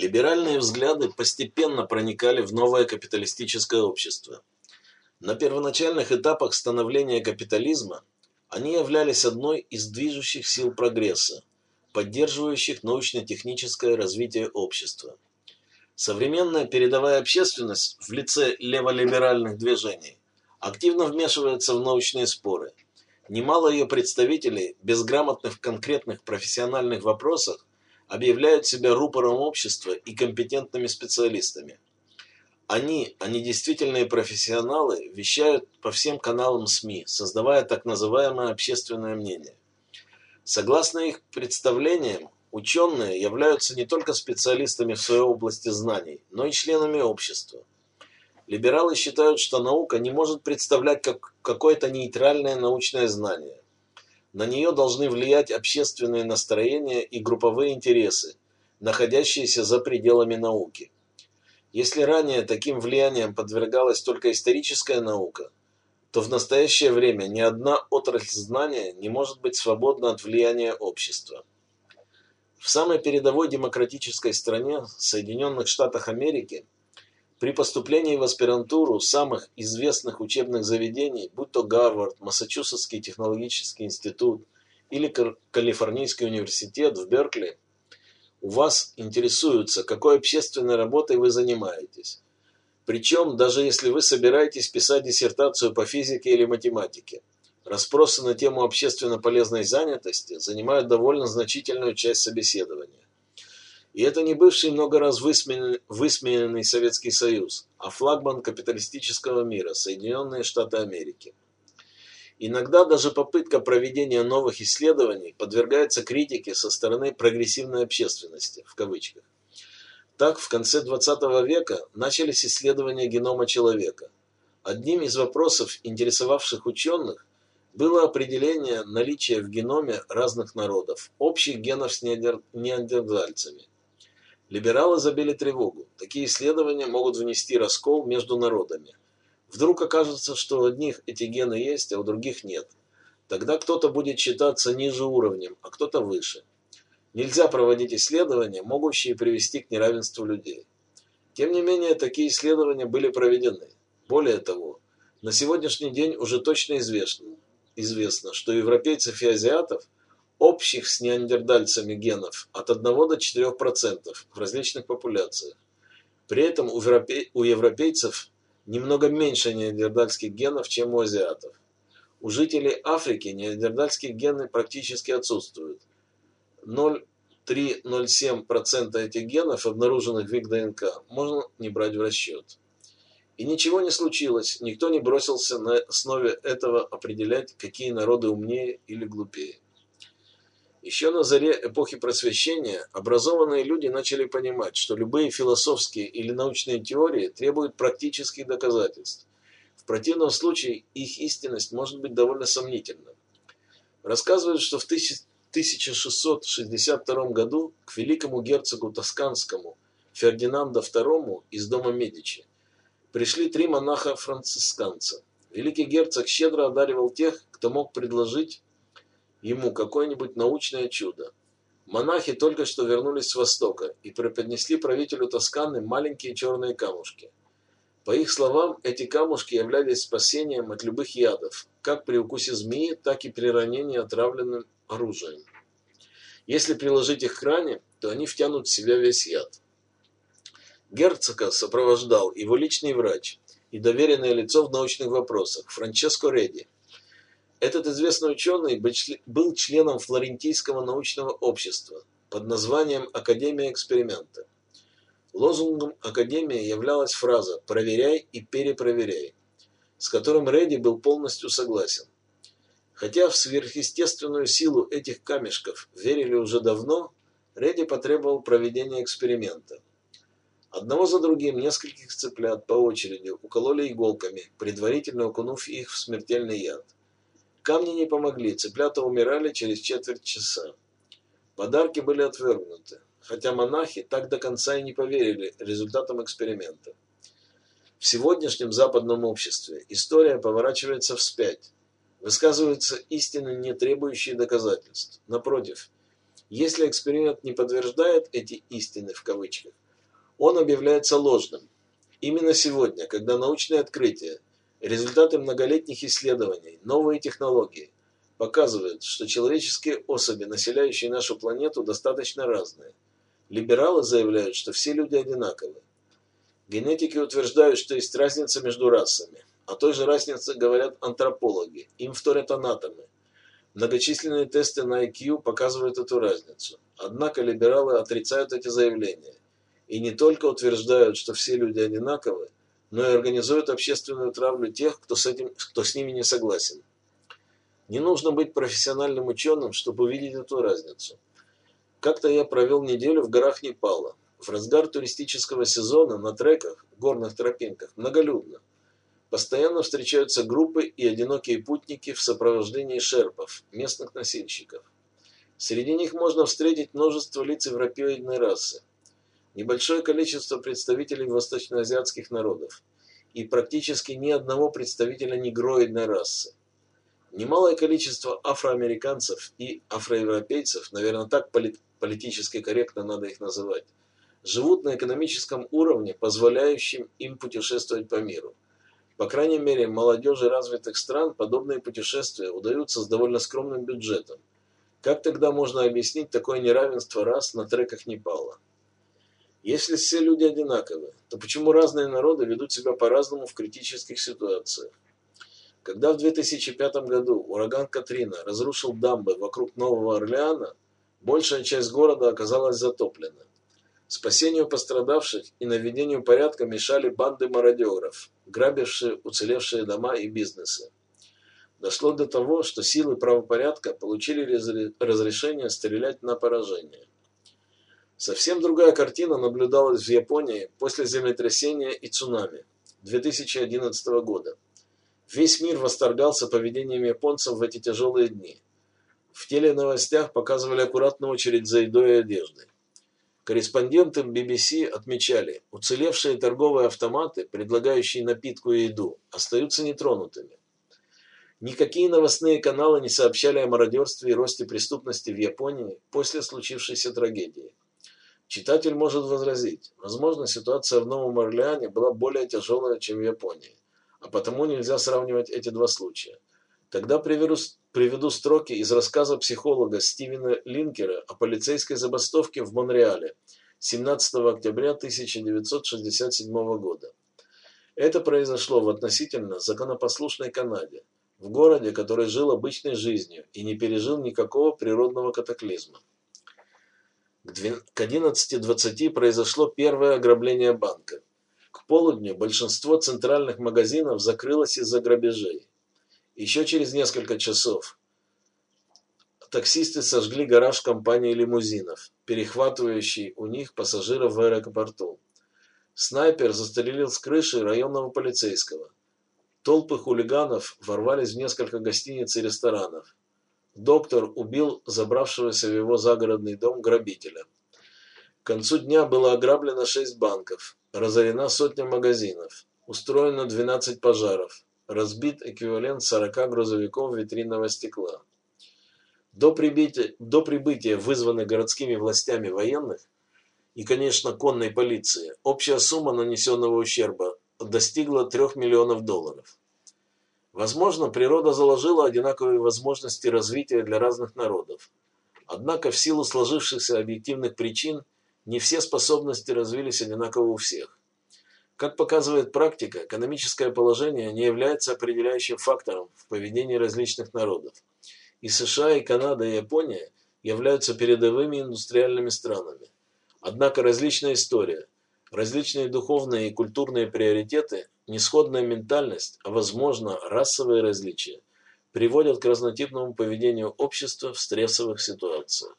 Либеральные взгляды постепенно проникали в новое капиталистическое общество. На первоначальных этапах становления капитализма они являлись одной из движущих сил прогресса, поддерживающих научно-техническое развитие общества. Современная передовая общественность в лице леволиберальных движений активно вмешивается в научные споры. Немало ее представителей, безграмотных в конкретных профессиональных вопросах, объявляют себя рупором общества и компетентными специалистами. Они, они действительные профессионалы, вещают по всем каналам СМИ, создавая так называемое общественное мнение. Согласно их представлениям, ученые являются не только специалистами в своей области знаний, но и членами общества. Либералы считают, что наука не может представлять как какое-то нейтральное научное знание. На нее должны влиять общественные настроения и групповые интересы, находящиеся за пределами науки. Если ранее таким влиянием подвергалась только историческая наука, то в настоящее время ни одна отрасль знания не может быть свободна от влияния общества. В самой передовой демократической стране, Соединенных Штатах Америки, при поступлении в аспирантуру самых известных учебных заведений, будь то Гарвард, Массачусетский технологический институт или Калифорнийский университет в Беркли, у вас интересуются, какой общественной работой вы занимаетесь. Причем, даже если вы собираетесь писать диссертацию по физике или математике, расспросы на тему общественно полезной занятости занимают довольно значительную часть собеседования. И это не бывший много раз высмеянный, высмеянный Советский Союз, а флагман капиталистического мира – Соединенные Штаты Америки. Иногда даже попытка проведения новых исследований подвергается критике со стороны прогрессивной общественности, в кавычках. Так, в конце 20 века начались исследования генома человека. Одним из вопросов, интересовавших ученых, было определение наличия в геноме разных народов, общих генов с неандертальцами. Либералы забили тревогу. Такие исследования могут внести раскол между народами. Вдруг окажется, что у одних эти гены есть, а у других нет. Тогда кто-то будет считаться ниже уровнем, а кто-то выше. Нельзя проводить исследования, могущие привести к неравенству людей. Тем не менее, такие исследования были проведены. Более того, на сегодняшний день уже точно известно, известно что европейцев и азиатов – общих с неандертальцами генов от 1 до 4% в различных популяциях. При этом у, европе... у европейцев немного меньше неандертальских генов, чем у азиатов. У жителей Африки неандертальские гены практически отсутствуют. 0,3-0,7% этих генов, обнаруженных в их ДНК, можно не брать в расчет. И ничего не случилось, никто не бросился на основе этого определять, какие народы умнее или глупее. Еще на заре эпохи просвещения образованные люди начали понимать, что любые философские или научные теории требуют практических доказательств. В противном случае их истинность может быть довольно сомнительна. Рассказывают, что в 1662 году к великому герцогу Тосканскому Фердинанду II из дома Медичи пришли три монаха-францисканца. Великий герцог щедро одаривал тех, кто мог предложить ему какое-нибудь научное чудо. Монахи только что вернулись с Востока и преподнесли правителю Тосканы маленькие черные камушки. По их словам, эти камушки являлись спасением от любых ядов, как при укусе змеи, так и при ранении отравленным оружием. Если приложить их к ране, то они втянут в себя весь яд. Герцога сопровождал его личный врач и доверенное лицо в научных вопросах Франческо Реди – этот известный ученый был членом Флорентийского научного общества под названием Академия эксперимента. Лозунгом Академии являлась фраза «проверяй и перепроверяй», с которым Редди был полностью согласен. Хотя в сверхъестественную силу этих камешков верили уже давно, Редди потребовал проведения эксперимента. Одного за другим нескольких цыплят по очереди укололи иголками, предварительно окунув их в смертельный яд. Камни не помогли, цыплята умирали через четверть часа. Подарки были отвергнуты, хотя монахи так до конца и не поверили результатам эксперимента. В сегодняшнем западном обществе история поворачивается вспять. Высказываются истины, не требующие доказательств. Напротив, если эксперимент не подтверждает эти истины в кавычках, он объявляется ложным. Именно сегодня, когда научные открытия, результаты многолетних исследований, новые технологии показывают, что человеческие особи, населяющие нашу планету, достаточно разные. Либералы заявляют, что все люди одинаковы. Генетики утверждают, что есть разница между расами. О той же разнице говорят антропологи, им вторят анатомы. Многочисленные тесты на IQ показывают эту разницу. Однако либералы отрицают эти заявления. И не только утверждают, что все люди одинаковы, но и организуют общественную травлю тех, кто с, этим, кто с ними не согласен. Не нужно быть профессиональным ученым, чтобы увидеть эту разницу. Как-то я провел неделю в горах Непала. В разгар туристического сезона на треках, горных тропинках, многолюдно. Постоянно встречаются группы и одинокие путники в сопровождении шерпов, местных носильщиков. Среди них можно встретить множество лиц европеоидной расы, небольшое количество представителей восточноазиатских народов и практически ни одного представителя негроидной расы. Немалое количество афроамериканцев и афроевропейцев, наверное, так политически корректно надо их называть, живут на экономическом уровне, позволяющем им путешествовать по миру. По крайней мере, молодежи развитых стран подобные путешествия удаются с довольно скромным бюджетом. Как тогда можно объяснить такое неравенство рас на треках Непала? Если все люди одинаковы, то почему разные народы ведут себя по-разному в критических ситуациях? Когда в 2005 году ураган Катрина разрушил дамбы вокруг Нового Орлеана, большая часть города оказалась затоплена. Спасению пострадавших и наведению порядка мешали банды мародеров, грабившие уцелевшие дома и бизнесы. Дошло до того, что силы правопорядка получили разрешение стрелять на поражение. Совсем другая картина наблюдалась в Японии после землетрясения и цунами 2011 года. Весь мир восторгался поведением японцев в эти тяжелые дни. В теленовостях показывали аккуратную очередь за едой и одеждой. Корреспонденты BBC отмечали, уцелевшие торговые автоматы, предлагающие напитку и еду, остаются нетронутыми. Никакие новостные каналы не сообщали о мародерстве и росте преступности в Японии после случившейся трагедии. Читатель может возразить, возможно, ситуация в Новом Орлеане была более тяжелая, чем в Японии, а потому нельзя сравнивать эти два случая. Тогда приведу, приведу строки из рассказа психолога Стивена Линкера о полицейской забастовке в Монреале 17 октября 1967 года. Это произошло в относительно законопослушной Канаде, в городе, который жил обычной жизнью и не пережил никакого природного катаклизма. К 11.20 произошло первое ограбление банка. К полудню большинство центральных магазинов закрылось из-за грабежей. Еще через несколько часов таксисты сожгли гараж компании лимузинов, перехватывающий у них пассажиров в аэропорту. Снайпер застрелил с крыши районного полицейского. Толпы хулиганов ворвались в несколько гостиниц и ресторанов. Доктор убил забравшегося в его загородный дом грабителя. К концу дня было ограблено шесть банков, разорена сотня магазинов, устроено 12 пожаров, разбит эквивалент 40 грузовиков витринного стекла. До прибытия, до прибытия вызванных городскими властями военных и, конечно, конной полиции, общая сумма нанесенного ущерба достигла 3 миллионов долларов. Возможно, природа заложила одинаковые возможности развития для разных народов. Однако в силу сложившихся объективных причин не все способности развились одинаково у всех. Как показывает практика, экономическое положение не является определяющим фактором в поведении различных народов. И США, и Канада, и Япония являются передовыми индустриальными странами. Однако различная история, различные духовные и культурные приоритеты, несходная ментальность, а возможно расовые различия, приводят к разнотипному поведению общества в стрессовых ситуациях.